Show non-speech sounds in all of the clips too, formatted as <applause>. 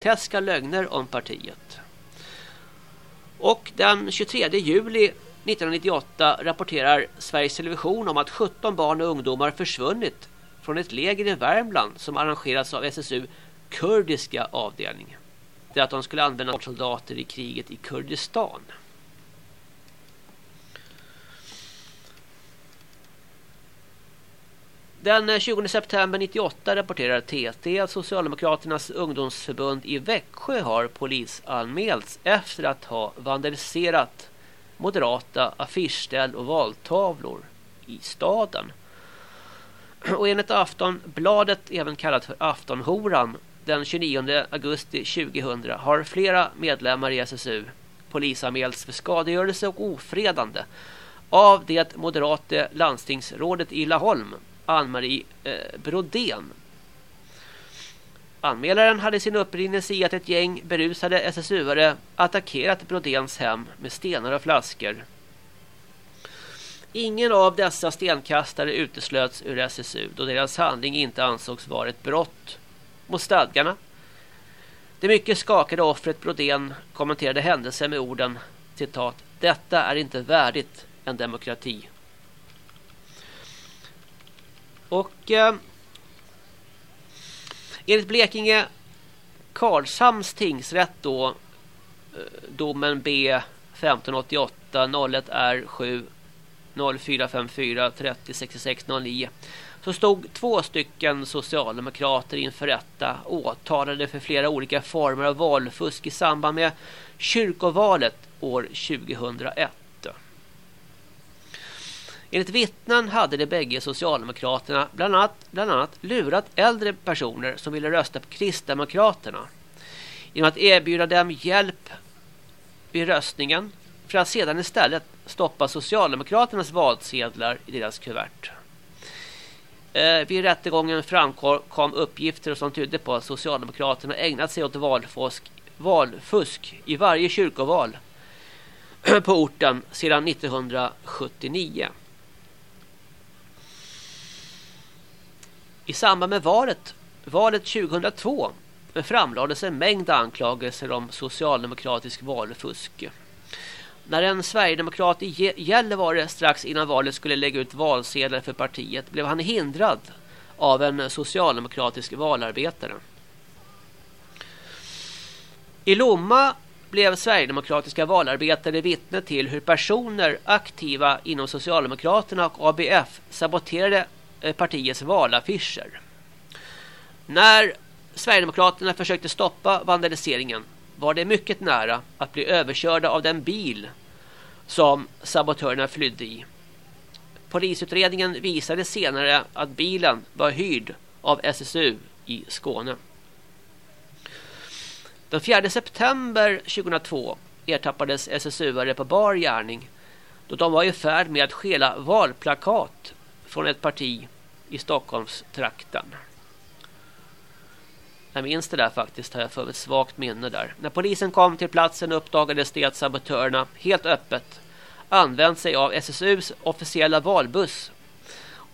groteska lögner om partiet. Och den 23 juli 1998 rapporterar Sveriges Television om att 17 barn och ungdomar försvunnit från ett läger i Värmland som arrangerats av SSU kurdiska avdelning. Det är att de skulle använda soldater i kriget i Kurdistan. Den eh, 20 september 98 rapporterar TT att Socialdemokraternas ungdomsförbund i Växjö har polisanmälts efter att ha vandaliserat moderata affischställ och valtavlor i staden. Och enligt Aftonbladet, även kallat för Aftonhoran, den 29 augusti 2000 har flera medlemmar i SSU polisanmälts för skadegörelse och ofredande av det moderate landstingsrådet i Laholm Ann-Marie eh, Brodén. Anmälaren hade sin upprinnelse i att ett gäng berusade SSU-are attackerat Brodéns hem med stenar och flaskor. Ingen av dessa stenkastare uteslöts ur SSU då deras handling inte ansågs vara ett brott mot stadgarna. Det mycket skakade offret Brodén kommenterade händelsen med orden citat Detta är inte värdigt en demokrati. Och eh, enligt Blekinge Karlshamns tingsrätt då eh, domen B 1588 01 R 7 0454 30 66 09 så stod två stycken socialdemokrater inför rätta åtalade för flera olika former av valfusk i samband med kyrkovalet år 2001. Enligt vittnen hade de bägge socialdemokraterna bland annat, bland annat lurat äldre personer som ville rösta på Kristdemokraterna genom att erbjuda dem hjälp vid röstningen för att sedan istället stoppa Socialdemokraternas valsedlar i deras kuvert. Eh, vid rättegången framkom uppgifter som tydde på att Socialdemokraterna ägnat sig åt valfusk, valfusk i varje kyrkoval <clears throat> på orten sedan 1979. I samband med valet, valet 2002 framlades en mängd anklagelser om socialdemokratisk valfusk. När en sverigedemokrat i Gällivare strax innan valet skulle lägga ut valsedlar för partiet blev han hindrad av en socialdemokratisk valarbetare. I Lomma blev sverigedemokratiska valarbetare vittne till hur personer aktiva inom Socialdemokraterna och ABF saboterade Eh, partiets valaffischer. När Sverigedemokraterna försökte stoppa vandaliseringen var det mycket nära att bli överkörda av den bil som sabotörerna flydde i. Polisutredningen visade senare att bilen var hyrd av SSU i Skåne. Den 4 september 2002 ertappades SSU-are på bar gärning då de var i färd med att skela valplakat från ett parti i Stockholmstrakten. Jag minns det där faktiskt, har jag för ett svagt minne där. När polisen kom till platsen uppdagades det att sabotörerna helt öppet använt sig av SSUs officiella valbuss.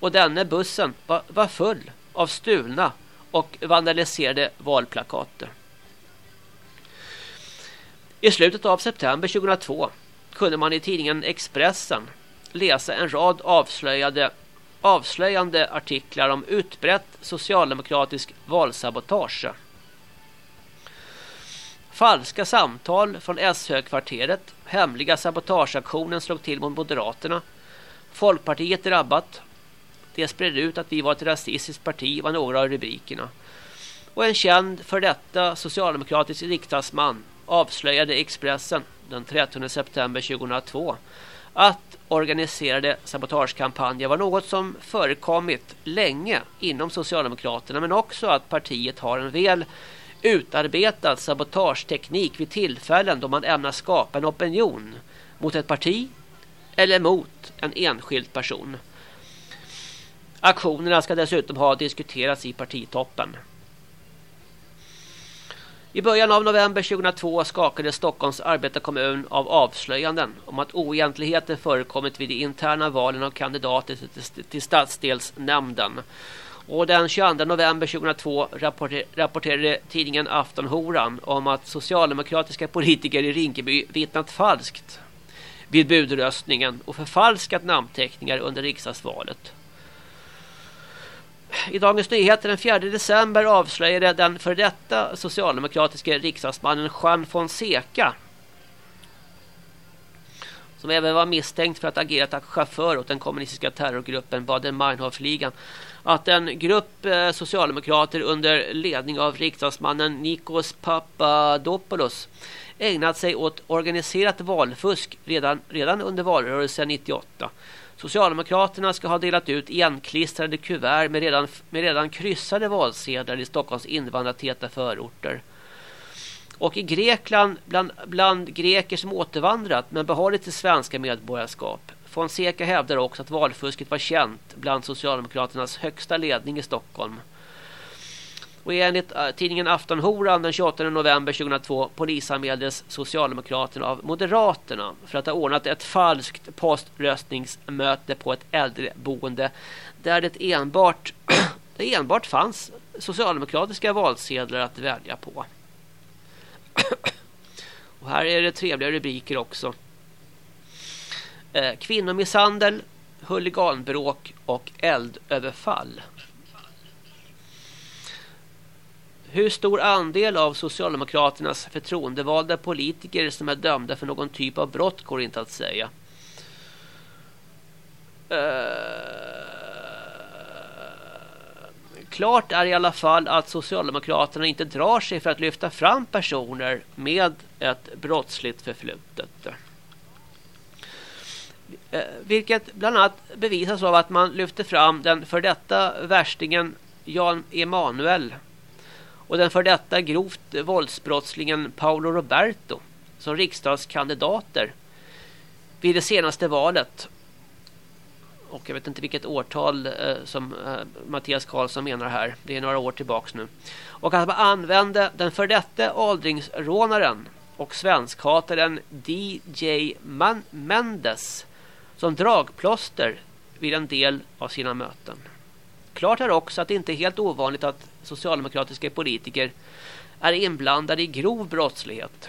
Och denna bussen var, var full av stulna och vandaliserade valplakater. I slutet av september 2002 kunde man i tidningen Expressen läsa en rad avslöjade avslöjande artiklar om utbrett socialdemokratisk valsabotage. Falska samtal från S-högkvarteret. Hemliga sabotageaktionen slog till mot Moderaterna. Folkpartiet drabbat. Det spred ut att vi var ett rasistiskt parti var några av rubrikerna. Och en känd för detta socialdemokratisk riksdagsman avslöjade Expressen den 13 september 2002 att organiserade sabotagekampanjer var något som förekommit länge inom Socialdemokraterna men också att partiet har en väl utarbetad sabotageteknik vid tillfällen då man ämnar skapa en opinion mot ett parti eller mot en enskild person. Aktionerna ska dessutom ha diskuterats i partitoppen. I början av november 2002 skakade Stockholms arbetarkommun av avslöjanden om att oegentligheter förekommit vid de interna valen av kandidater till stadsdelsnämnden. Och den 22 november 2002 rapporterade tidningen Aftonhoran om att socialdemokratiska politiker i Rinkeby vittnat falskt vid budröstningen och förfalskat namnteckningar under riksdagsvalet. I Dagens Nyheter den 4 december avslöjade den för detta socialdemokratiska riksdagsmannen Juan Fonseca som även var misstänkt för att agera som chaufför åt den kommunistiska terrorgruppen Baden-Meinhof-ligan att en grupp eh, socialdemokrater under ledning av riksdagsmannen Nikos Papadopoulos ägnat sig åt organiserat valfusk redan, redan under valrörelsen 98. Socialdemokraterna ska ha delat ut enklistrade kuvert med redan, med redan kryssade valsedlar i Stockholms invandrartäta förorter. Och i Grekland, bland, bland greker som återvandrat men behållit sitt svenska medborgarskap. Fonseca hävdar också att valfusket var känt bland Socialdemokraternas högsta ledning i Stockholm. Och enligt eh, tidningen Aftonhoran den 28 november 2002 polisanmäldes Socialdemokraterna av Moderaterna för att ha ordnat ett falskt poströstningsmöte på ett äldreboende där det enbart, <clears throat> det enbart fanns socialdemokratiska valsedlar att välja på. <clears throat> Och här är det trevliga rubriker också. Eh, kvinnomisshandel, huliganbråk och eldöverfall. Hur stor andel av Socialdemokraternas förtroendevalda politiker som är dömda för någon typ av brott går inte att säga. Uh, klart är i alla fall att Socialdemokraterna inte drar sig för att lyfta fram personer med ett brottsligt förflutet. Uh, vilket bland annat bevisas av att man lyfter fram den för detta värstingen Jan Emanuel och den för detta grovt våldsbrottslingen Paolo Roberto som riksdagskandidater vid det senaste valet. Och jag vet inte vilket årtal eh, som eh, Mattias Karlsson menar här. Det är några år tillbaks nu. Och att man använde den för detta åldringsrånaren och svenskhataren DJ Man Mendes som dragplåster vid en del av sina möten. Klart är också att det inte är helt ovanligt att socialdemokratiska politiker är inblandade i grov brottslighet.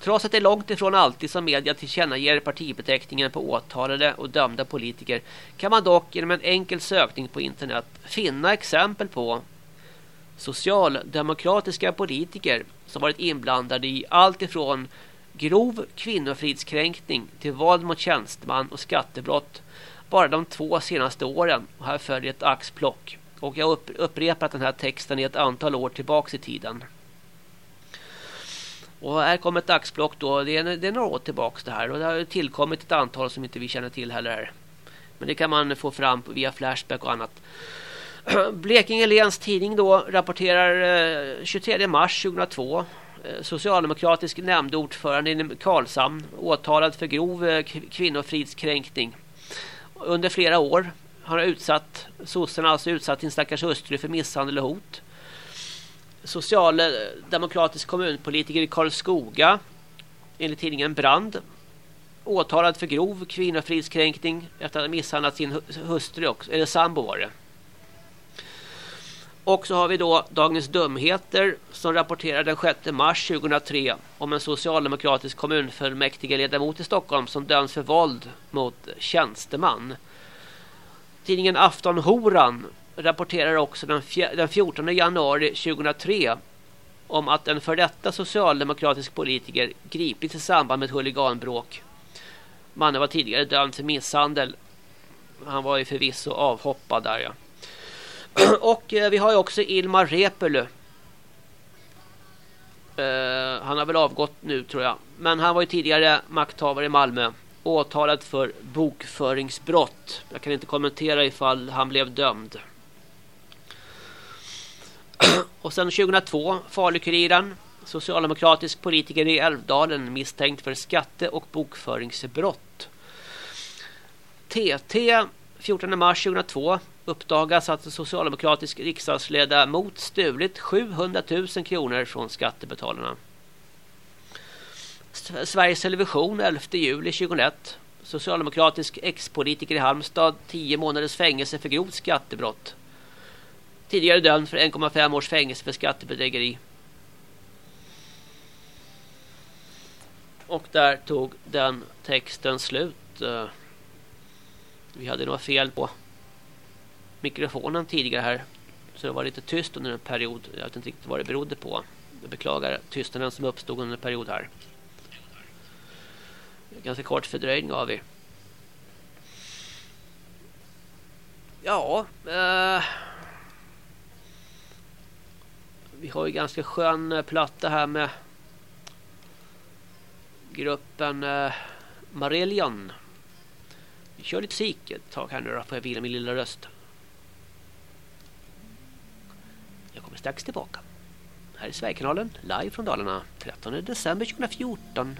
Trots att det är långt ifrån alltid som media tillkännager partibeteckningen på åtalade och dömda politiker kan man dock genom en enkel sökning på internet finna exempel på socialdemokratiska politiker som varit inblandade i allt ifrån grov kvinnofridskränkning till våld mot tjänsteman och skattebrott bara de två senaste åren. Och här följer ett axplock. Och jag har upprepat den här texten i ett antal år tillbaks i tiden. Och här kommer ett axplock då. Det är, det är några år tillbaks det här. Och det har tillkommit ett antal som inte vi känner till heller. Här. Men det kan man få fram via Flashback och annat. <clears throat> Blekinge Läns tidning då rapporterar eh, 23 mars 2002 eh, socialdemokratisk nämndordförande i Karlshamn åtalad för grov eh, kvinnofridskränkning under flera år har utsatt sossarna alltså utsatt sin stackars hustru för misshandel och hot. Socialdemokratisk eh, kommunpolitiker i Karlskoga enligt tidningen Brand åtalad för grov kvinnofridskränkning efter att ha misshandlat sin hustru också, eller sambo var det. Och så har vi då Dagens Dumheter som rapporterar den 6 mars 2003 om en socialdemokratisk kommunfullmäktige ledamot i Stockholm som döms för våld mot tjänsteman. Tidningen Aftonhoran rapporterar också den, den 14 januari 2003 om att en för detta socialdemokratisk politiker gripits i samband med ett huliganbråk. Mannen var tidigare dömd för misshandel. Han var ju förvisso avhoppad där ja. <clears throat> Och eh, vi har ju också Ilmar Repelö. Eh, han har väl avgått nu tror jag. Men han var ju tidigare makthavare i Malmö. Åtalad för bokföringsbrott. Jag kan inte kommentera ifall han blev dömd. <clears throat> Och sen 2002, Falukuriren. Socialdemokratisk politiker i Älvdalen misstänkt för skatte- och bokföringsbrott. TT 14 mars 2002 uppdagas att en socialdemokratisk riksdagsledamot stulit 700 000 kronor från skattebetalarna. Sveriges Television 11 juli 2001 Socialdemokratisk ex-politiker i Halmstad. 10 månaders fängelse för grovt skattebrott. Tidigare dömd för 1,5 års fängelse för skattebedrägeri. Och där tog den texten slut. Eh, vi hade några fel på mikrofonen tidigare här. Så det var lite tyst under en period. Jag vet inte riktigt vad det berodde på. Jag beklagar tystnaden som uppstod under en period här. Ganska kort fördröjning av vi. Ja. Eh, vi har ju ganska skön eh, platta här med gruppen eh, Marelian. Vi kör lite sik ett tag här nu då. Får jag vila min lilla röst. Jag kommer strax tillbaka. Här är Sverigekanalen, live från Dalarna, 13 december 2014.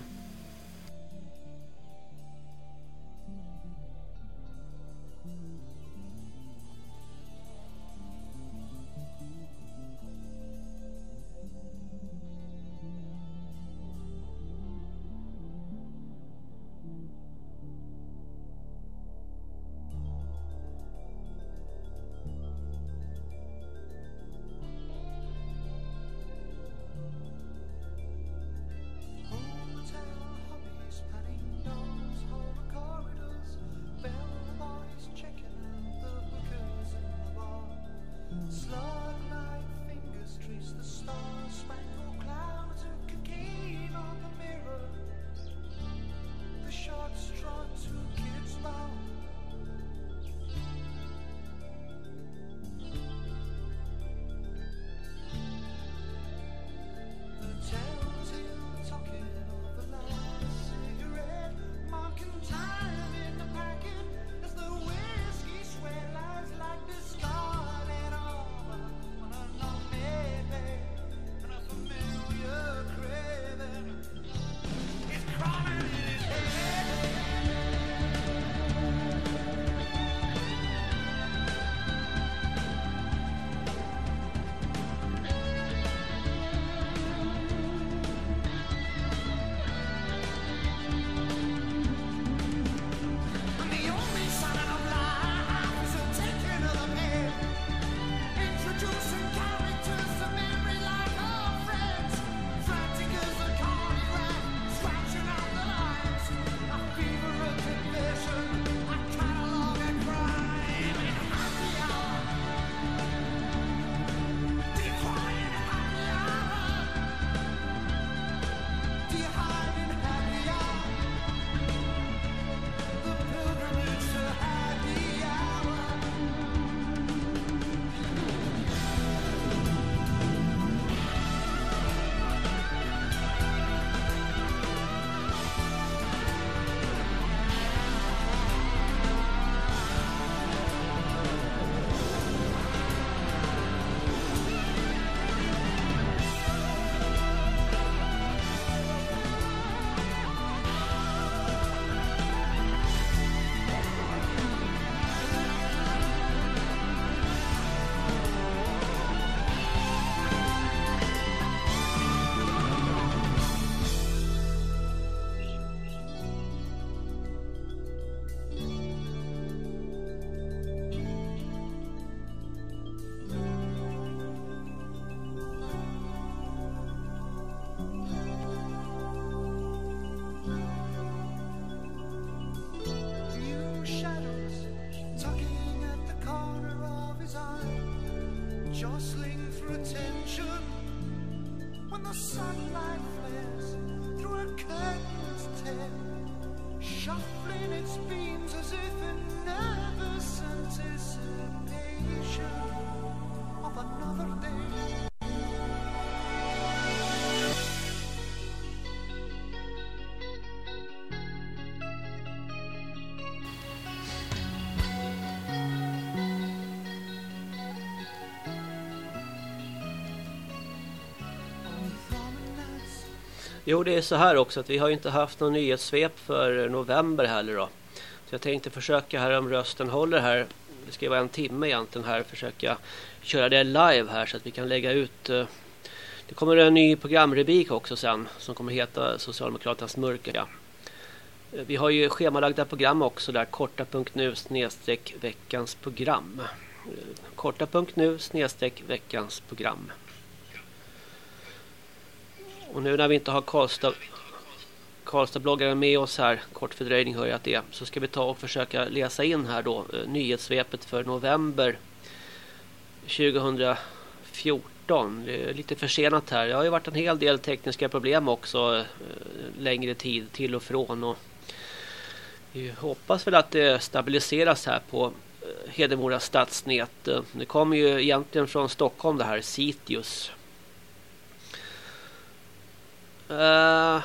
Jo, det är så här också att vi har inte haft någon nyhetssvep för november heller då. Så jag tänkte försöka här om rösten håller här. Det ska vara en timme egentligen här. Försöka köra det live här så att vi kan lägga ut. Eh, det kommer en ny programrubrik också sen som kommer heta Socialdemokraternas mörker. Eh, vi har ju schemalagda program också där korta.nu snedstreck veckans program. Eh, korta.nu snedstreck veckans program. Och nu när vi inte har Karlstad Karlstadbloggaren med oss här, kort fördröjning hör jag att det är, så ska vi ta och försöka läsa in här då eh, nyhetssvepet för november 2014. Det är lite försenat här. Det har ju varit en hel del tekniska problem också eh, längre tid till och från och vi hoppas väl att det stabiliseras här på eh, Hedemora stadsnät. Eh, det kommer ju egentligen från Stockholm det här, Sitius. Uh,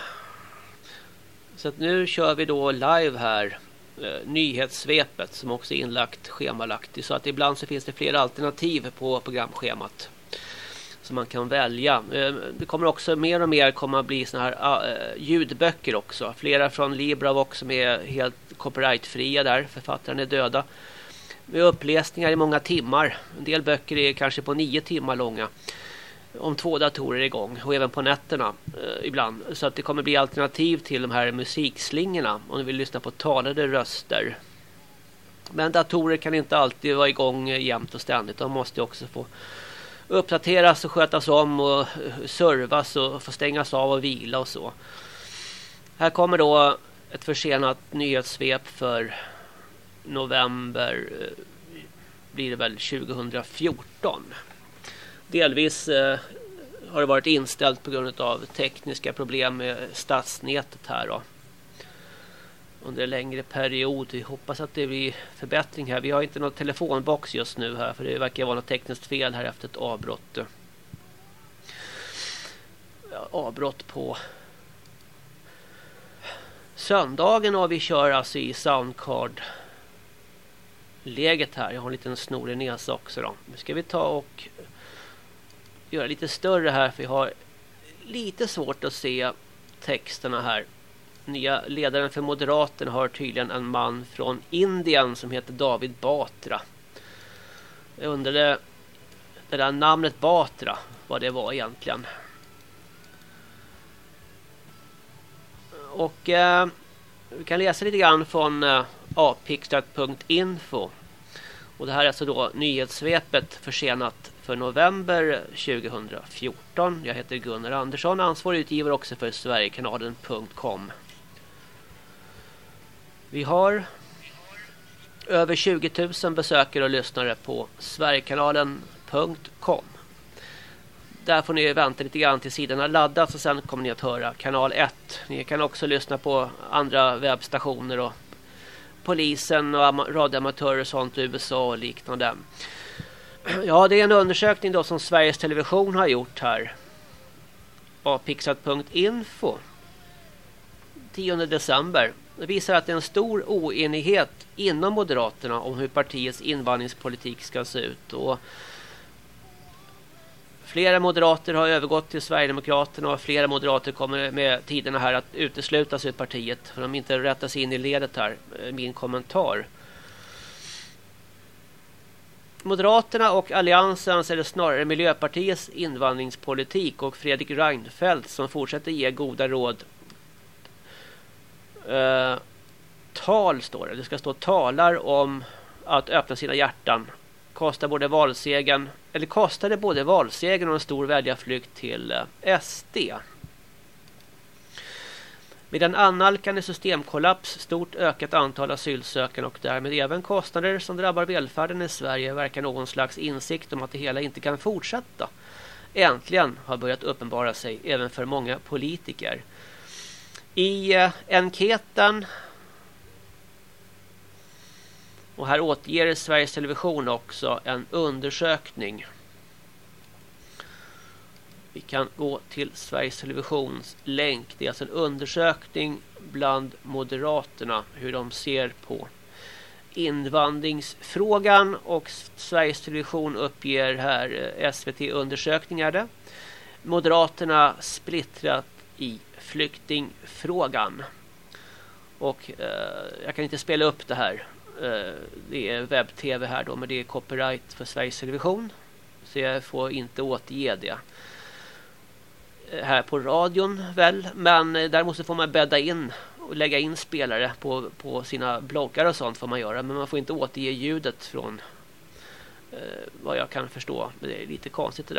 så att nu kör vi då live här uh, nyhetssvepet som också är inlagt schemalagt. Så att ibland så finns det flera alternativ på programschemat som man kan välja. Uh, det kommer också mer och mer komma att bli såna här ah, ljudböcker också. Flera från Libravox som är helt copyrightfria där. Författaren är döda. Med uppläsningar i många timmar. En del böcker är kanske på nio timmar långa om två datorer är igång och även på nätterna eh, ibland. Så att det kommer bli alternativ till de här musikslingorna om du vill lyssna på talade röster. Men datorer kan inte alltid vara igång eh, jämt och ständigt. De måste också få uppdateras och skötas om och eh, servas och få stängas av och vila och så. Här kommer då ett försenat nyhetssvep för november eh, blir det väl 2014. Delvis eh, har det varit inställt på grund av tekniska problem med stadsnätet här då. Under en längre period. Vi hoppas att det blir förbättring här. Vi har inte någon telefonbox just nu här för det verkar vara något tekniskt fel här efter ett avbrott. Avbrott på söndagen och vi kör alltså i Soundcard läget här. Jag har en liten snorig näsa också då. Nu ska vi ta och göra lite större här för jag har lite svårt att se texterna här. Nya ledaren för Moderaterna har tydligen en man från Indien som heter David Batra. Jag undrade det där namnet Batra, vad det var egentligen. Och eh, vi kan läsa lite grann från eh, apixstart.info. Och det här är alltså då nyhetssvepet försenat för november 2014. Jag heter Gunnar Andersson, ansvarig utgivare också för Sverigekanalen.com. Vi har över 20 000 besökare och lyssnare på Sverigekanalen.com. Där får ni vänta lite grann till sidorna laddas och sen kommer ni att höra kanal 1. Ni kan också lyssna på andra webbstationer och polisen och radioamatörer och sånt i USA och liknande. Ja, det är en undersökning då som Sveriges Television har gjort här. Avpixlat.info. 10 december. Det visar att det är en stor oenighet inom Moderaterna om hur partiets invandringspolitik ska se ut. Och flera moderater har övergått till Sverigedemokraterna och flera moderater kommer med tiderna här att uteslutas ur partiet för de inte rättas in i ledet här. Min kommentar. Moderaterna och Alliansens eller snarare Miljöpartiets invandringspolitik och Fredrik Reinfeldt som fortsätter ge goda råd. Eh, tal står det. Det ska stå talar om att öppna sina hjärtan. Kostar både valsegen eller kostade både valsegen och en stor väljarflykt till eh, SD. Med en annalkande systemkollaps, stort ökat antal asylsökande och därmed även kostnader som drabbar välfärden i Sverige verkar någon slags insikt om att det hela inte kan fortsätta. Äntligen har börjat uppenbara sig även för många politiker. I eh, och här återger Sveriges Television också en undersökning vi kan gå till Sveriges Televisions länk. Det är alltså en undersökning bland Moderaterna hur de ser på invandringsfrågan och Sveriges Television uppger här eh, SVT-undersökningar det. Moderaterna splittrat i flyktingfrågan. Och eh, jag kan inte spela upp det här. Eh, det är webb-tv här då men det är copyright för Sveriges Television. Så jag får inte återge det här på radion väl. Men eh, däremot så får man bädda in och lägga in spelare på, på sina bloggar och sånt får man göra. Men man får inte återge ljudet från eh, vad jag kan förstå. Det är lite konstigt det